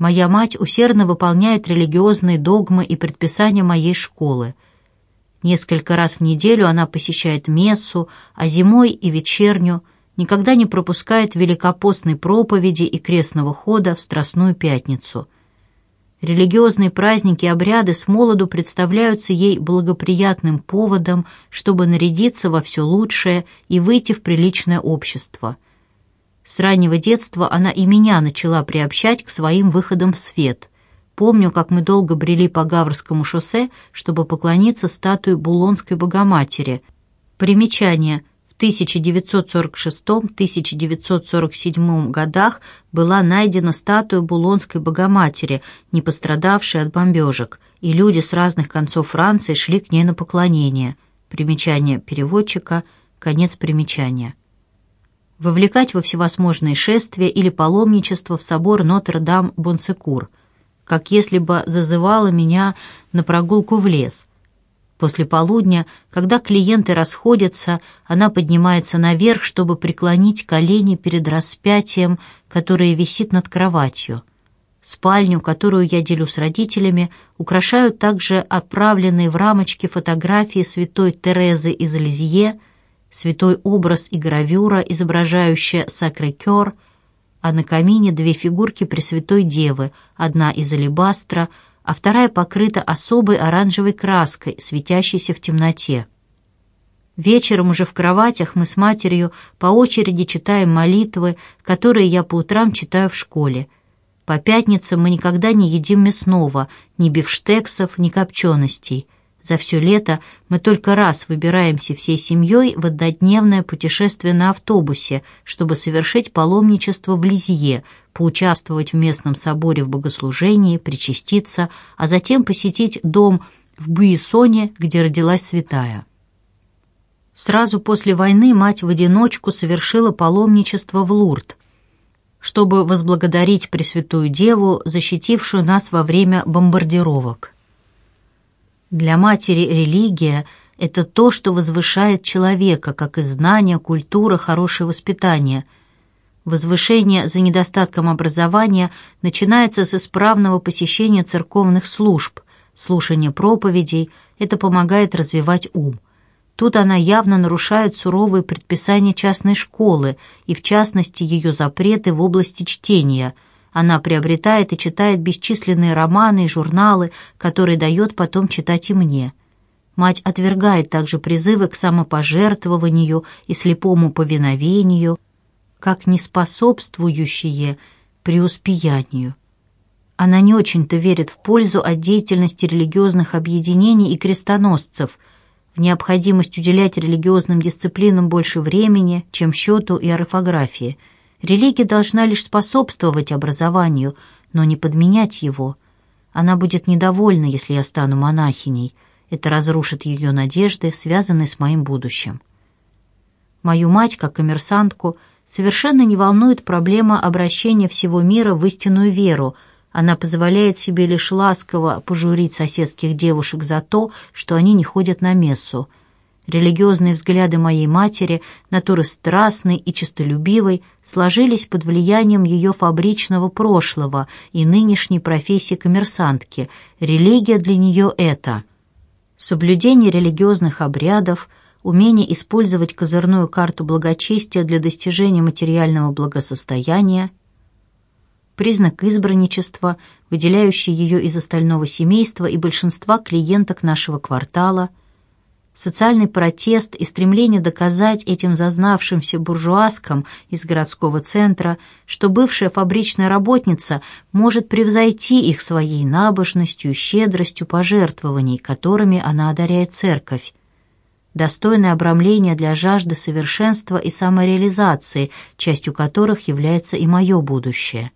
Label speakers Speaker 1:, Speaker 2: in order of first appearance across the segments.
Speaker 1: Моя мать усердно выполняет религиозные догмы и предписания моей школы. Несколько раз в неделю она посещает мессу, а зимой и вечерню никогда не пропускает великопостной проповеди и крестного хода в Страстную Пятницу. Религиозные праздники и обряды с молоду представляются ей благоприятным поводом, чтобы нарядиться во все лучшее и выйти в приличное общество. С раннего детства она и меня начала приобщать к своим выходам в свет. Помню, как мы долго брели по Гаврскому шоссе, чтобы поклониться статуе Булонской Богоматери. Примечание. 1946-1947 годах была найдена статуя Булонской Богоматери, не пострадавшая от бомбежек, и люди с разных концов Франции шли к ней на поклонение. Примечание переводчика, конец примечания. Вовлекать во всевозможные шествия или паломничество в собор Нотр-Дам-Бонсекур, как если бы зазывала меня на прогулку в лес – После полудня, когда клиенты расходятся, она поднимается наверх, чтобы преклонить колени перед распятием, которое висит над кроватью. Спальню, которую я делю с родителями, украшают также отправленные в рамочки фотографии святой Терезы из Лизье, святой образ и гравюра, изображающая Сакрекер, а на камине две фигурки Пресвятой Девы, одна из алебастра, а вторая покрыта особой оранжевой краской, светящейся в темноте. Вечером уже в кроватях мы с матерью по очереди читаем молитвы, которые я по утрам читаю в школе. По пятницам мы никогда не едим мясного, ни бифштексов, ни копченостей – за все лето мы только раз выбираемся всей семьей в однодневное путешествие на автобусе, чтобы совершить паломничество в Лизье, поучаствовать в местном соборе в богослужении, причаститься, а затем посетить дом в Буиссоне, где родилась святая. Сразу после войны мать в одиночку совершила паломничество в Лурд, чтобы возблагодарить Пресвятую Деву, защитившую нас во время бомбардировок. Для матери религия – это то, что возвышает человека, как и знание, культура, хорошее воспитание. Возвышение за недостатком образования начинается с исправного посещения церковных служб, слушания проповедей – это помогает развивать ум. Тут она явно нарушает суровые предписания частной школы и, в частности, ее запреты в области чтения – она приобретает и читает бесчисленные романы и журналы, которые дает потом читать и мне. Мать отвергает также призывы к самопожертвованию и слепому повиновению, как неспособствующие преуспеянию. Она не очень-то верит в пользу от деятельности религиозных объединений и крестоносцев, в необходимость уделять религиозным дисциплинам больше времени, чем счету и орфографии – Религия должна лишь способствовать образованию, но не подменять его. Она будет недовольна, если я стану монахиней. Это разрушит ее надежды, связанные с моим будущим. Мою мать, как коммерсантку, совершенно не волнует проблема обращения всего мира в истинную веру. Она позволяет себе лишь ласково пожурить соседских девушек за то, что они не ходят на мессу – Религиозные взгляды моей матери, натуры страстной и честолюбивой, сложились под влиянием ее фабричного прошлого и нынешней профессии коммерсантки. Религия для нее это соблюдение религиозных обрядов, умение использовать козырную карту благочестия для достижения материального благосостояния, признак избранничества, выделяющий ее из остального семейства и большинства клиенток нашего квартала – Социальный протест и стремление доказать этим зазнавшимся буржуазкам из городского центра, что бывшая фабричная работница может превзойти их своей набожностью, щедростью пожертвований, которыми она одаряет церковь. Достойное обрамление для жажды совершенства и самореализации, частью которых является и мое будущее.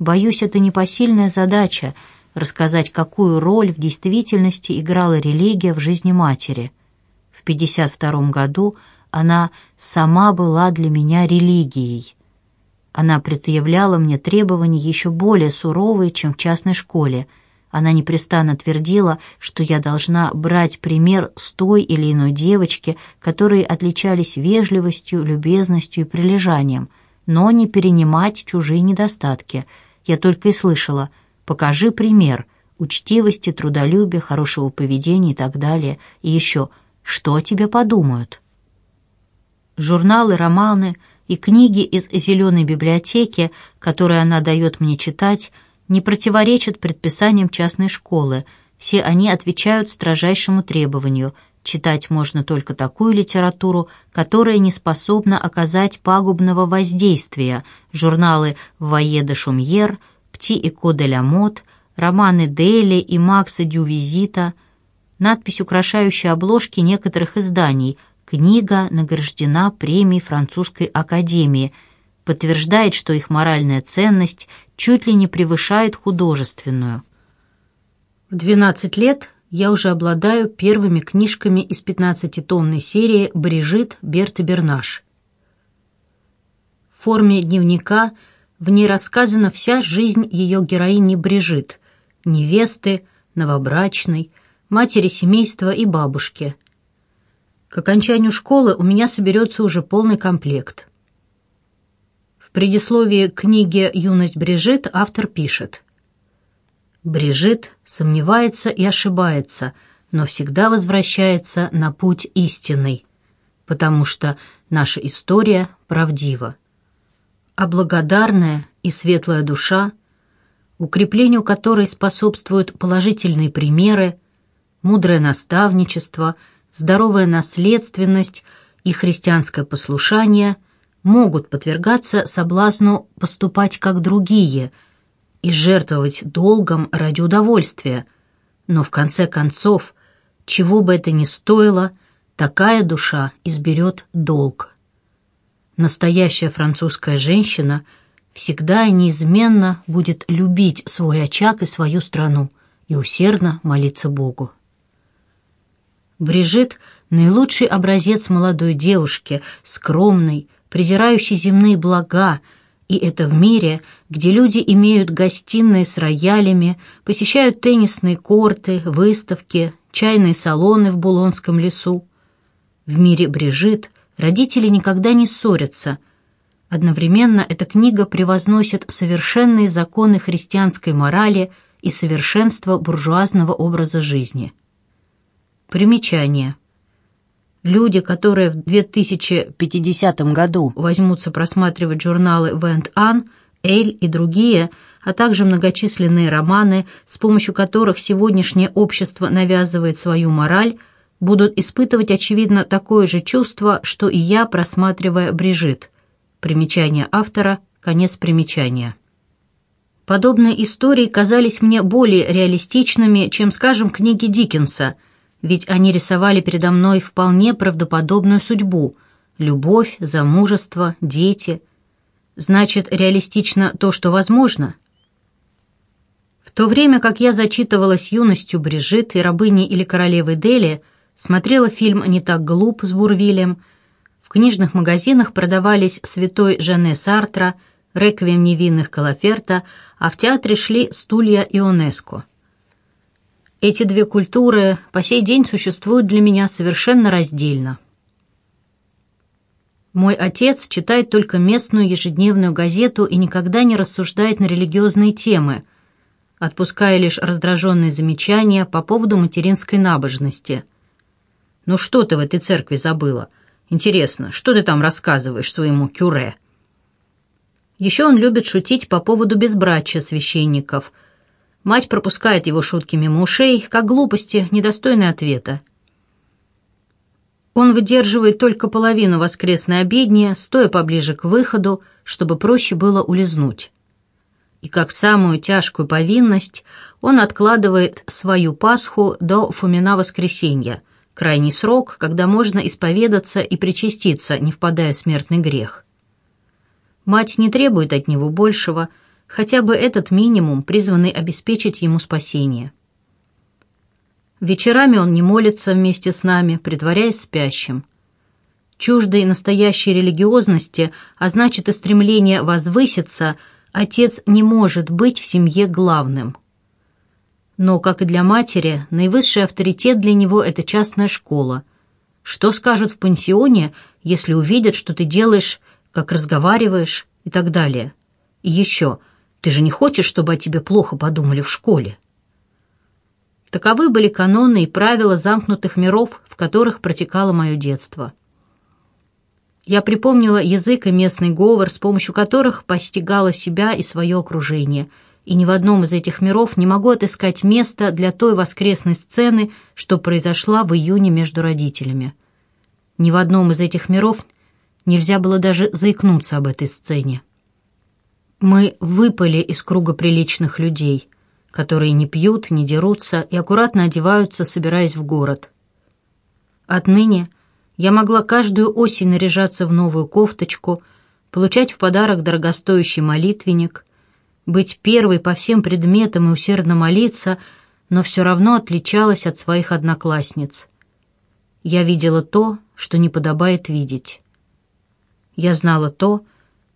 Speaker 1: Боюсь, это непосильная задача — рассказать, какую роль в действительности играла религия в жизни матери. В 52 году она сама была для меня религией. Она предъявляла мне требования еще более суровые, чем в частной школе. Она непрестанно твердила, что я должна брать пример с той или иной девочки, которые отличались вежливостью, любезностью и прилежанием, но не перенимать чужие недостатки – я только и слышала «покажи пример», учтивости, трудолюбия, хорошего поведения и так далее. И еще «что о тебе подумают?» Журналы, романы и книги из «Зеленой библиотеки», которые она дает мне читать, не противоречат предписаниям частной школы. Все они отвечают строжайшему требованию – Читать можно только такую литературу, которая не способна оказать пагубного воздействия. Журналы «Вае де Шумьер», «Пти и Ко де ля Мот», романы Дели и Макса Дювизита, надпись, украшающая обложки некоторых изданий «Книга награждена премией Французской Академии», подтверждает, что их моральная ценность чуть ли не превышает художественную. В 12 лет я уже обладаю первыми книжками из 15-томной серии «Брижит Берт и Бернаш». В форме дневника в ней рассказана вся жизнь ее героини Брижит, невесты, новобрачной, матери семейства и бабушки. К окончанию школы у меня соберется уже полный комплект. В предисловии к книге «Юность Брижит» автор пишет Брижит сомневается и ошибается, но всегда возвращается на путь истинный, потому что наша история правдива. А благодарная и светлая душа, укреплению которой способствуют положительные примеры, мудрое наставничество, здоровая наследственность и христианское послушание могут подвергаться соблазну поступать как другие – и жертвовать долгом ради удовольствия. Но в конце концов, чего бы это ни стоило, такая душа изберет долг. Настоящая французская женщина всегда и неизменно будет любить свой очаг и свою страну и усердно молиться Богу. Брижит — наилучший образец молодой девушки, скромной, презирающей земные блага, и это в мире, где люди имеют гостиные с роялями, посещают теннисные корты, выставки, чайные салоны в Булонском лесу. В мире Брижит родители никогда не ссорятся. Одновременно эта книга превозносит совершенные законы христианской морали и совершенство буржуазного образа жизни. Примечание – Люди, которые в 2050 году возьмутся просматривать журналы Вент Ан, Эль и другие, а также многочисленные романы, с помощью которых сегодняшнее общество навязывает свою мораль, будут испытывать, очевидно, такое же чувство, что и я, просматривая Брижит. Примечание автора, конец примечания. Подобные истории казались мне более реалистичными, чем, скажем, книги Диккенса – ведь они рисовали передо мной вполне правдоподобную судьбу – любовь, замужество, дети. Значит, реалистично то, что возможно? В то время как я зачитывалась юностью Брижит и рабыней или королевы Дели, смотрела фильм «Не так глуп» с Бурвилем, в книжных магазинах продавались «Святой Жене Сартра», «Реквием невинных Калаферта», а в театре шли «Стулья Ионеско». Эти две культуры по сей день существуют для меня совершенно раздельно. Мой отец читает только местную ежедневную газету и никогда не рассуждает на религиозные темы, отпуская лишь раздраженные замечания по поводу материнской набожности. «Ну что ты в этой церкви забыла? Интересно, что ты там рассказываешь своему кюре?» Еще он любит шутить по поводу безбрачия священников – Мать пропускает его шутки мимо ушей, как глупости, недостойные ответа. Он выдерживает только половину воскресной обедни, стоя поближе к выходу, чтобы проще было улизнуть. И как самую тяжкую повинность он откладывает свою Пасху до Фомина воскресенья, крайний срок, когда можно исповедаться и причаститься, не впадая в смертный грех. Мать не требует от него большего – хотя бы этот минимум, призванный обеспечить ему спасение. Вечерами он не молится вместе с нами, притворяясь спящим. Чуждой настоящей религиозности, а значит и стремление возвыситься, отец не может быть в семье главным. Но, как и для матери, наивысший авторитет для него – это частная школа. Что скажут в пансионе, если увидят, что ты делаешь, как разговариваешь и так далее? И еще – Ты же не хочешь, чтобы о тебе плохо подумали в школе?» Таковы были каноны и правила замкнутых миров, в которых протекало мое детство. Я припомнила язык и местный говор, с помощью которых постигала себя и свое окружение, и ни в одном из этих миров не могу отыскать места для той воскресной сцены, что произошла в июне между родителями. Ни в одном из этих миров нельзя было даже заикнуться об этой сцене. Мы выпали из круга приличных людей — которые не пьют, не дерутся и аккуратно одеваются, собираясь в город. Отныне я могла каждую осень наряжаться в новую кофточку, получать в подарок дорогостоящий молитвенник, быть первой по всем предметам и усердно молиться, но все равно отличалась от своих одноклассниц. Я видела то, что не подобает видеть. Я знала то,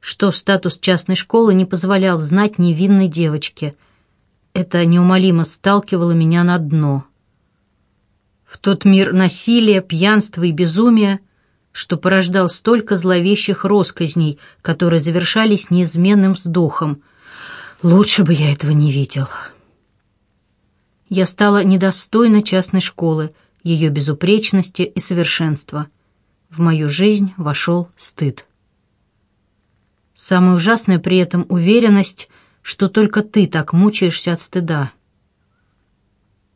Speaker 1: что статус частной школы не позволял знать невинной девочке — это неумолимо сталкивало меня на дно. В тот мир насилия, пьянства и безумия, что порождал столько зловещих росказней, которые завершались неизменным вздохом. Лучше бы я этого не видел. Я стала недостойна частной школы, ее безупречности и совершенства. В мою жизнь вошел стыд. Самое ужасное при этом уверенность, что только ты так мучаешься от стыда.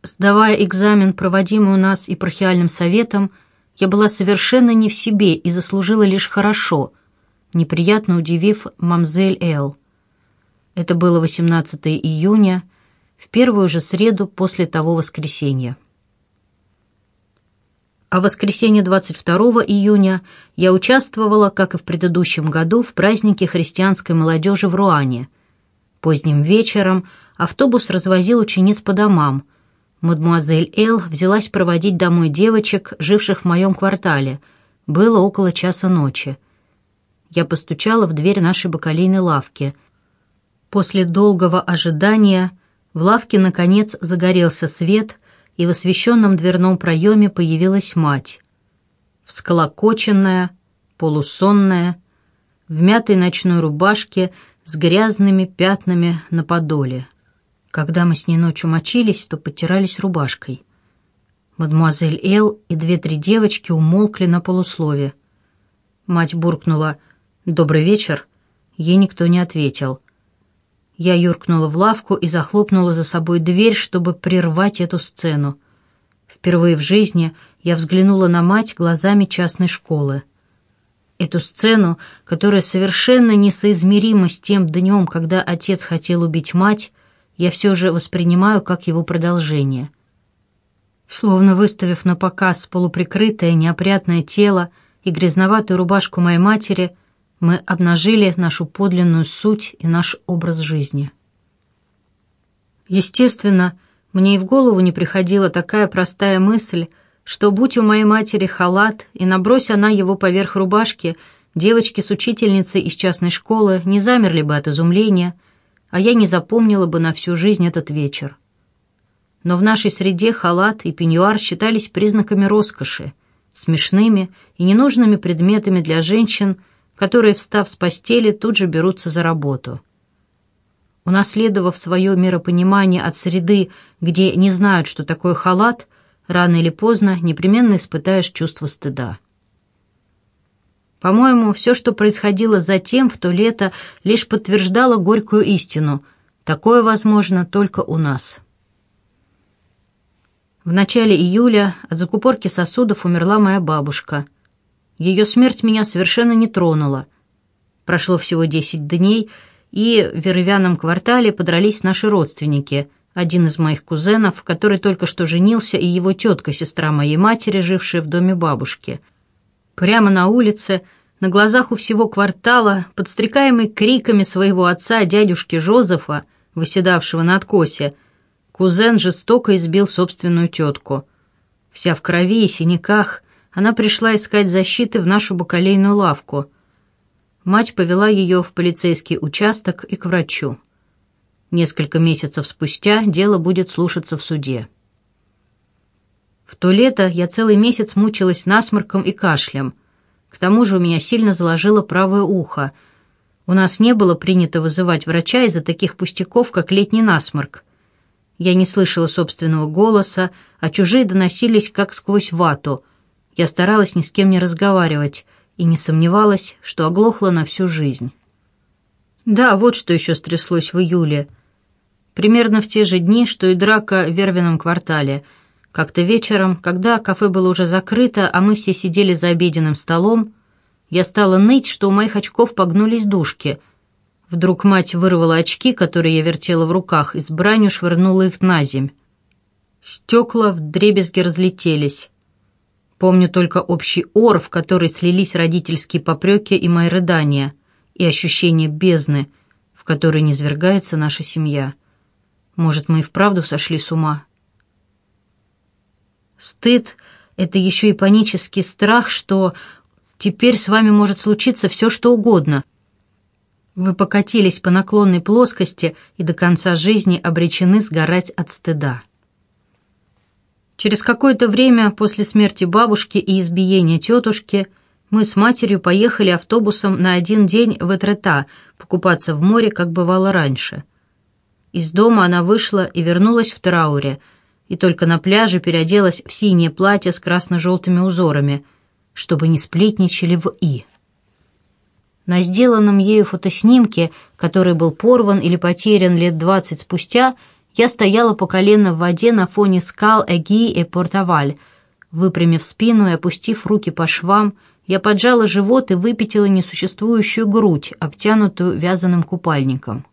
Speaker 1: Сдавая экзамен, проводимый у нас епархиальным советом, я была совершенно не в себе и заслужила лишь хорошо, неприятно удивив мамзель Эл. Это было 18 июня, в первую же среду после того воскресенья. А в воскресенье 22 июня я участвовала, как и в предыдущем году, в празднике христианской молодежи в Руане – Поздним вечером автобус развозил учениц по домам. Мадмуазель Эл взялась проводить домой девочек, живших в моем квартале. Было около часа ночи. Я постучала в дверь нашей бакалейной лавки. После долгого ожидания в лавке, наконец, загорелся свет, и в освещенном дверном проеме появилась мать. Всколокоченная, полусонная, в мятой ночной рубашке с грязными пятнами на подоле. Когда мы с ней ночью мочились, то подтирались рубашкой. Мадемуазель Эл и две-три девочки умолкли на полуслове. Мать буркнула «Добрый вечер». Ей никто не ответил. Я юркнула в лавку и захлопнула за собой дверь, чтобы прервать эту сцену. Впервые в жизни я взглянула на мать глазами частной школы. Эту сцену, которая совершенно несоизмерима с тем днем, когда отец хотел убить мать, я все же воспринимаю как его продолжение. Словно выставив на показ полуприкрытое неопрятное тело и грязноватую рубашку моей матери, мы обнажили нашу подлинную суть и наш образ жизни. Естественно, мне и в голову не приходила такая простая мысль, что будь у моей матери халат, и набрось она его поверх рубашки, девочки с учительницей из частной школы не замерли бы от изумления, а я не запомнила бы на всю жизнь этот вечер. Но в нашей среде халат и пеньюар считались признаками роскоши, смешными и ненужными предметами для женщин, которые, встав с постели, тут же берутся за работу. Унаследовав свое миропонимание от среды, где не знают, что такое халат, рано или поздно непременно испытаешь чувство стыда. По-моему, все, что происходило затем, в то лето, лишь подтверждало горькую истину. Такое возможно только у нас. В начале июля от закупорки сосудов умерла моя бабушка. Ее смерть меня совершенно не тронула. Прошло всего десять дней, и в Веровяном квартале подрались наши родственники – один из моих кузенов, который только что женился, и его тетка, сестра моей матери, жившая в доме бабушки. Прямо на улице, на глазах у всего квартала, подстрекаемый криками своего отца, дядюшки Жозефа, выседавшего на откосе, кузен жестоко избил собственную тетку. Вся в крови и синяках, она пришла искать защиты в нашу бакалейную лавку. Мать повела ее в полицейский участок и к врачу. Несколько месяцев спустя дело будет слушаться в суде. В то лето я целый месяц мучилась насморком и кашлем. К тому же у меня сильно заложило правое ухо. У нас не было принято вызывать врача из-за таких пустяков, как летний насморк. Я не слышала собственного голоса, а чужие доносились как сквозь вату. Я старалась ни с кем не разговаривать и не сомневалась, что оглохла на всю жизнь. Да, вот что еще стряслось в июле. Примерно в те же дни, что и драка в Вервином квартале. Как-то вечером, когда кафе было уже закрыто, а мы все сидели за обеденным столом, я стала ныть, что у моих очков погнулись дужки — Вдруг мать вырвала очки, которые я вертела в руках, и с бранью швырнула их на земь. Стекла в дребезги разлетелись. Помню только общий ор, в который слились родительские попреки и мои рыдания, и ощущение бездны, в которой низвергается наша семья. Может, мы и вправду сошли с ума? Стыд — это еще и панический страх, что теперь с вами может случиться все, что угодно, вы покатились по наклонной плоскости и до конца жизни обречены сгорать от стыда. Через какое-то время после смерти бабушки и избиения тетушки мы с матерью поехали автобусом на один день в Этрета покупаться в море, как бывало раньше. Из дома она вышла и вернулась в трауре, и только на пляже переоделась в синее платье с красно-желтыми узорами, чтобы не сплетничали в «и». На сделанном ею фотоснимке, который был порван или потерян лет двадцать спустя, я стояла по колено в воде на фоне скал Эги и Портаваль. Выпрямив спину и опустив руки по швам, я поджала живот и выпятила несуществующую грудь, обтянутую вязаным купальником.